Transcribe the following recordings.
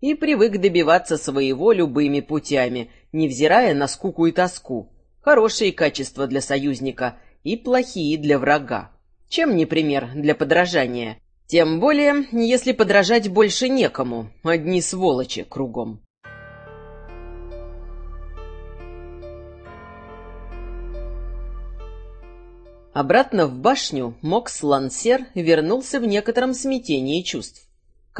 и привык добиваться своего любыми путями, невзирая на скуку и тоску. Хорошие качества для союзника и плохие для врага. Чем не пример для подражания? Тем более, если подражать больше некому, одни сволочи кругом. Обратно в башню Мокс Лансер вернулся в некотором смятении чувств.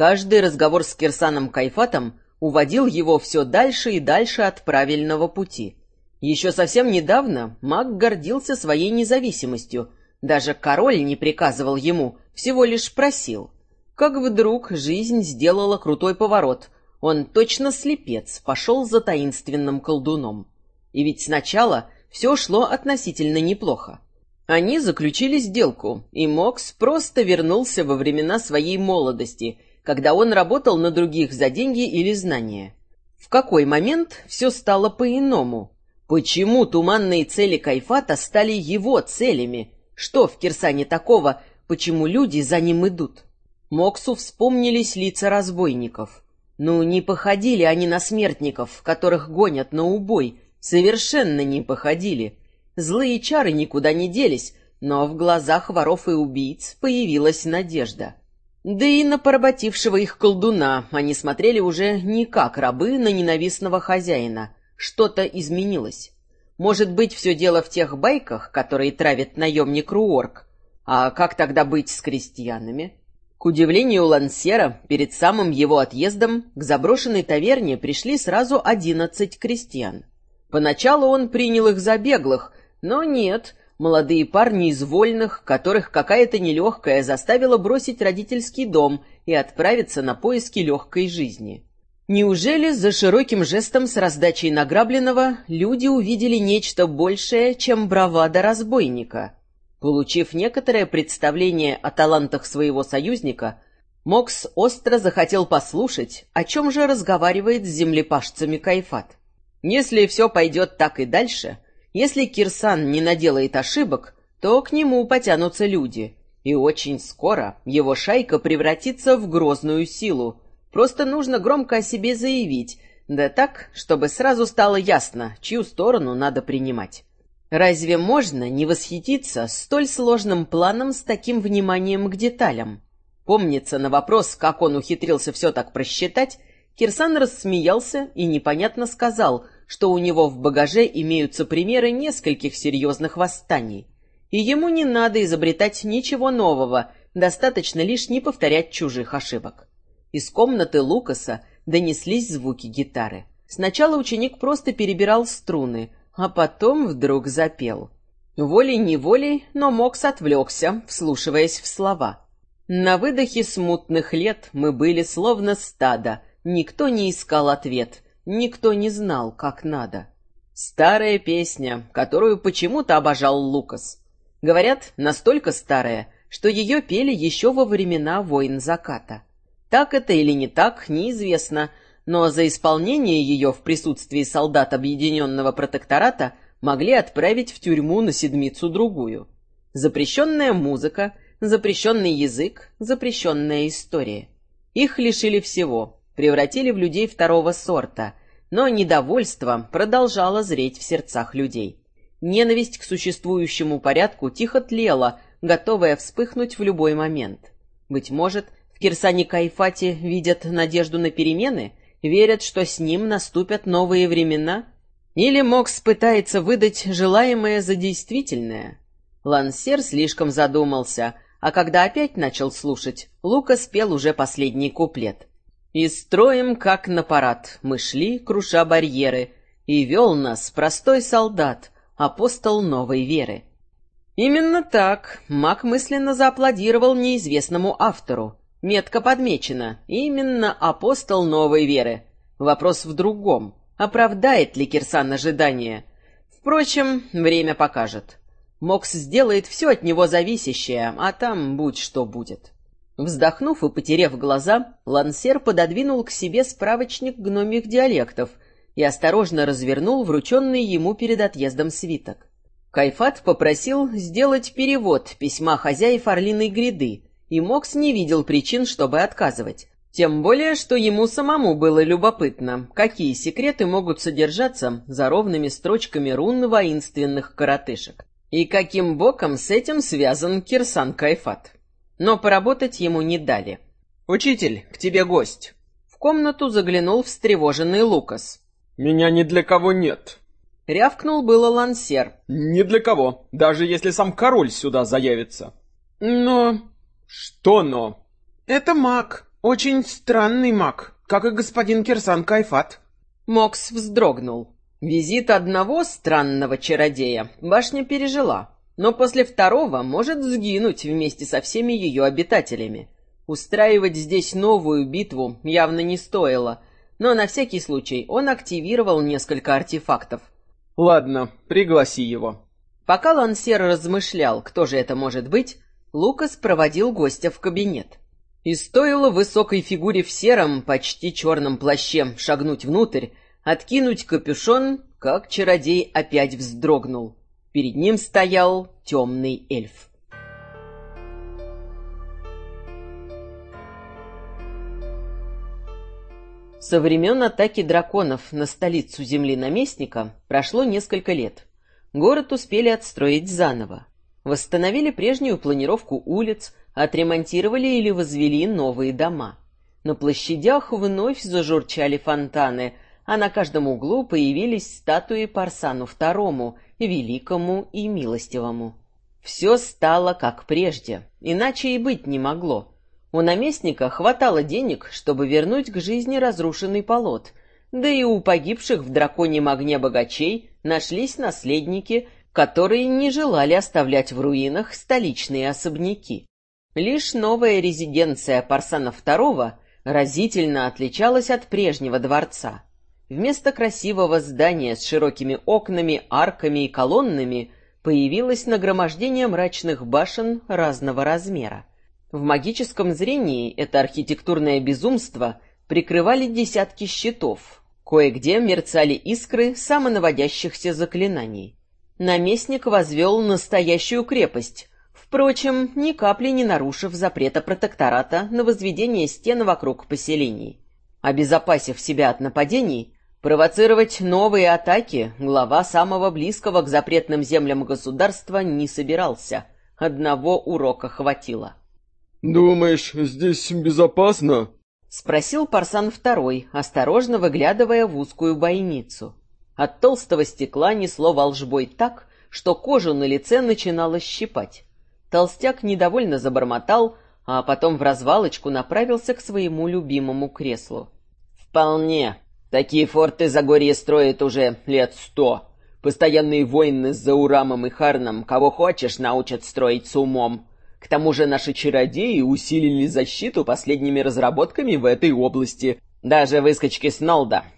Каждый разговор с Кирсаном Кайфатом уводил его все дальше и дальше от правильного пути. Еще совсем недавно маг гордился своей независимостью, даже король не приказывал ему, всего лишь просил. Как вдруг жизнь сделала крутой поворот, он точно слепец пошел за таинственным колдуном. И ведь сначала все шло относительно неплохо. Они заключили сделку, и Мокс просто вернулся во времена своей молодости, когда он работал на других за деньги или знания. В какой момент все стало по-иному? Почему туманные цели Кайфата стали его целями? Что в Кирсане такого, почему люди за ним идут? Моксу вспомнились лица разбойников. Ну, не походили они на смертников, которых гонят на убой, совершенно не походили. Злые чары никуда не делись, но в глазах воров и убийц появилась надежда. Да и на поработившего их колдуна они смотрели уже не как рабы на ненавистного хозяина. Что-то изменилось. Может быть, все дело в тех байках, которые травит наемник Руорк. А как тогда быть с крестьянами? К удивлению Лансера, перед самым его отъездом к заброшенной таверне пришли сразу одиннадцать крестьян. Поначалу он принял их за беглых, но нет, молодые парни из вольных, которых какая-то нелегкая заставила бросить родительский дом и отправиться на поиски легкой жизни. Неужели за широким жестом с раздачей награбленного люди увидели нечто большее, чем бравада разбойника? Получив некоторое представление о талантах своего союзника, Мокс остро захотел послушать, о чем же разговаривает с землепашцами Кайфат. Если все пойдет так и дальше — если Кирсан не наделает ошибок, то к нему потянутся люди, и очень скоро его шайка превратится в грозную силу. Просто нужно громко о себе заявить, да так, чтобы сразу стало ясно, чью сторону надо принимать. Разве можно не восхититься столь сложным планом с таким вниманием к деталям? Помнится на вопрос, как он ухитрился все так просчитать, Кирсан рассмеялся и непонятно сказал, что у него в багаже имеются примеры нескольких серьезных восстаний. И ему не надо изобретать ничего нового, достаточно лишь не повторять чужих ошибок. Из комнаты Лукаса донеслись звуки гитары. Сначала ученик просто перебирал струны, а потом вдруг запел. Волей-неволей, но Мокс отвлекся, вслушиваясь в слова. На выдохе смутных лет мы были словно стадо, никто не искал ответ — Никто не знал, как надо. Старая песня, которую почему-то обожал Лукас. Говорят, настолько старая, что ее пели еще во времена войн заката. Так это или не так, неизвестно, но за исполнение ее в присутствии солдат Объединенного Протектората могли отправить в тюрьму на седмицу-другую. Запрещенная музыка, запрещенный язык, запрещенная история. Их лишили всего, превратили в людей второго сорта, но недовольство продолжало зреть в сердцах людей. Ненависть к существующему порядку тихо тлела, готовая вспыхнуть в любой момент. Быть может, в Кирсане Кайфате видят надежду на перемены, верят, что с ним наступят новые времена? Или Мокс пытается выдать желаемое за действительное? Лансер слишком задумался, а когда опять начал слушать, Лука спел уже последний куплет. И строим, как на парад, мы шли, круша барьеры, и вел нас простой солдат, апостол новой веры. Именно так Мак мысленно зааплодировал неизвестному автору. Метко подмечено, именно апостол новой веры. Вопрос в другом. Оправдает ли Кирсан ожидания? Впрочем, время покажет. Мокс сделает все от него зависящее, а там будь что будет. Вздохнув и потерев глаза, Лансер пододвинул к себе справочник гномих диалектов и осторожно развернул врученный ему перед отъездом свиток. Кайфат попросил сделать перевод письма хозяев Орлиной гряды, и Мокс не видел причин, чтобы отказывать. Тем более, что ему самому было любопытно, какие секреты могут содержаться за ровными строчками рун воинственных коротышек. И каким боком с этим связан Кирсан Кайфат. Но поработать ему не дали. «Учитель, к тебе гость!» В комнату заглянул встревоженный Лукас. «Меня ни для кого нет!» Рявкнул было Лансер. «Ни для кого, даже если сам король сюда заявится!» «Но...» «Что но?» «Это маг!» Очень странный маг, как и господин Кирсан Кайфат. Мокс вздрогнул. Визит одного странного чародея башня пережила, но после второго может сгинуть вместе со всеми ее обитателями. Устраивать здесь новую битву явно не стоило, но на всякий случай он активировал несколько артефактов. «Ладно, пригласи его». Пока Лансер размышлял, кто же это может быть, Лукас проводил гостя в кабинет. И стоило высокой фигуре в сером, почти черном плаще шагнуть внутрь, откинуть капюшон, как чародей опять вздрогнул. Перед ним стоял темный эльф. Со времен атаки драконов на столицу земли наместника прошло несколько лет. Город успели отстроить заново. Восстановили прежнюю планировку улиц, отремонтировали или возвели новые дома. На площадях вновь зажурчали фонтаны, а на каждом углу появились статуи Парсану II, великому и милостивому. Все стало как прежде, иначе и быть не могло. У наместника хватало денег, чтобы вернуть к жизни разрушенный полот, да и у погибших в драконьем огне богачей нашлись наследники, которые не желали оставлять в руинах столичные особняки. Лишь новая резиденция Парсана II разительно отличалась от прежнего дворца. Вместо красивого здания с широкими окнами, арками и колоннами появилось нагромождение мрачных башен разного размера. В магическом зрении это архитектурное безумство прикрывали десятки щитов. Кое-где мерцали искры самонаводящихся заклинаний. Наместник возвел настоящую крепость, Впрочем, ни капли не нарушив запрета протектората на возведение стен вокруг поселений. Обезопасив себя от нападений, провоцировать новые атаки глава самого близкого к запретным землям государства не собирался. Одного урока хватило. «Думаешь, здесь безопасно?» — спросил Парсан Второй, осторожно выглядывая в узкую бойницу. От толстого стекла несло волжбой так, что кожу на лице начинало щипать. Толстяк недовольно забормотал, а потом в развалочку направился к своему любимому креслу. «Вполне. Такие форты Загорье строит уже лет сто. Постоянные войны с Заурамом и Харном, кого хочешь, научат строить с умом. К тому же наши чародеи усилили защиту последними разработками в этой области. Даже выскочки с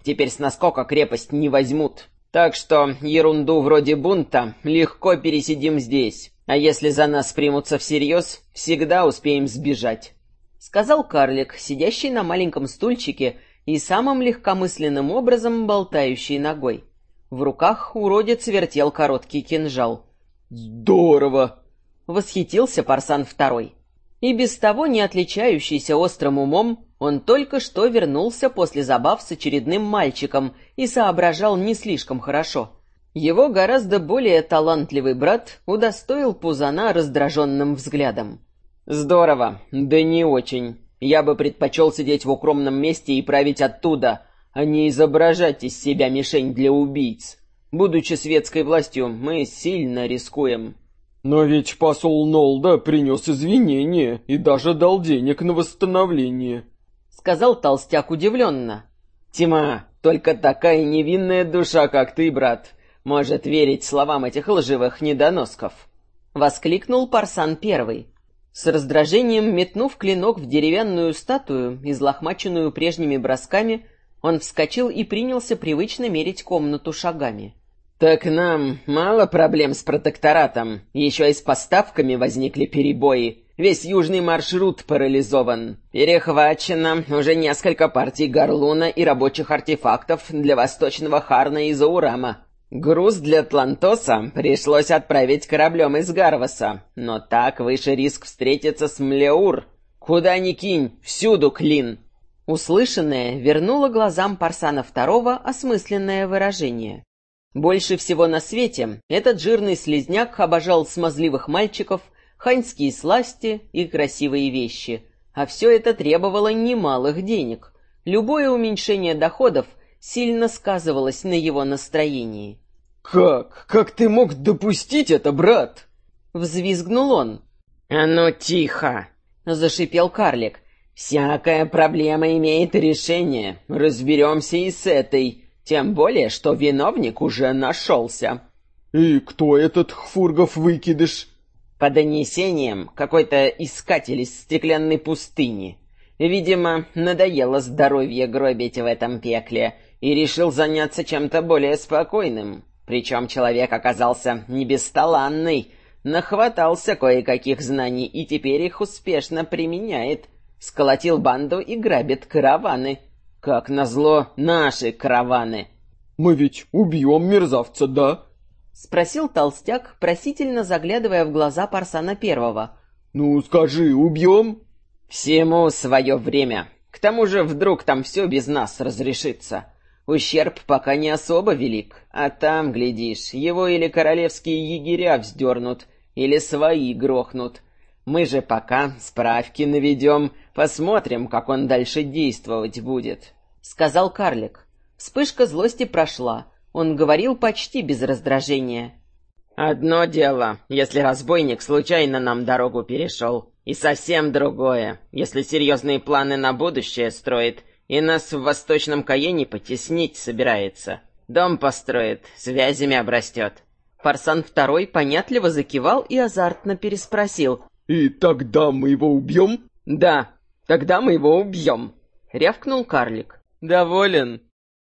теперь с наскока крепость не возьмут. Так что ерунду вроде бунта легко пересидим здесь. А если за нас примутся всерьез, всегда успеем сбежать», — сказал карлик, сидящий на маленьком стульчике и самым легкомысленным образом болтающий ногой. В руках уродец вертел короткий кинжал. «Здорово!» — восхитился Парсан Второй. И без того не отличающийся острым умом, он только что вернулся после забав с очередным мальчиком и соображал не слишком хорошо — его гораздо более талантливый брат удостоил Пузана раздраженным взглядом. «Здорово, да не очень. Я бы предпочел сидеть в укромном месте и править оттуда, а не изображать из себя мишень для убийц. Будучи светской властью, мы сильно рискуем». «Но ведь посол Нолда принес извинения и даже дал денег на восстановление», — сказал толстяк удивленно. «Тима, только такая невинная душа, как ты, брат, может верить словам этих лживых недоносков!» — воскликнул Парсан Первый. С раздражением метнув клинок в деревянную статую, излохмаченную прежними бросками, он вскочил и принялся привычно мерить комнату шагами. «Так нам мало проблем с протекторатом, еще и с поставками возникли перебои. Весь южный маршрут парализован. Перехвачено уже несколько партий горлуна и рабочих артефактов для восточного Харна и Заурама. Груз для Тлантоса пришлось отправить кораблем из Гарваса, но так выше риск встретиться с Млеур. Куда ни кинь, всюду клин. Услышанное вернуло глазам Парсана Второго осмысленное выражение. Больше всего на свете этот жирный слезняк обожал смазливых мальчиков, ханьские сласти и красивые вещи. А все это требовало немалых денег. Любое уменьшение доходов сильно сказывалось на его настроении. «Как? Как ты мог допустить это, брат?» Взвизгнул он. «А ну тихо!» — зашипел карлик. «Всякая проблема имеет решение. Разберемся и с этой. Тем более, что виновник уже нашелся. «И кто этот Хфургов выкидыш?» По донесениям, какой-то искатель из стеклянной пустыни. Видимо, надоело здоровье гробить в этом пекле и решил заняться чем-то более спокойным. Причем человек оказался не бесталанный, нахватался кое-каких знаний и теперь их успешно применяет. Сколотил банду и грабит караваны. Как назло, наши караваны. Мы ведь убьем мерзавца, да? Спросил толстяк, просительно заглядывая в глаза Парсана Первого. Ну, скажи, убьем? Всему свое время. К тому же вдруг там все без нас разрешится. Ущерб пока не особо велик, а там, глядишь, его или королевские егеря вздернут, или свои грохнут. Мы же пока справки наведем, посмотрим, как он дальше действовать будет сказал карлик. Вспышка злости прошла. Он говорил почти без раздражения. «Одно дело, если разбойник случайно нам дорогу перешел, и совсем другое, если серьезные планы на будущее строит и нас в Восточном Каене потеснить собирается. Дом построит, связями обрастет». Фарсан Второй понятливо закивал и азартно переспросил. «И тогда мы его убьем?» «Да, тогда мы его убьем», — рявкнул карлик. «Доволен?»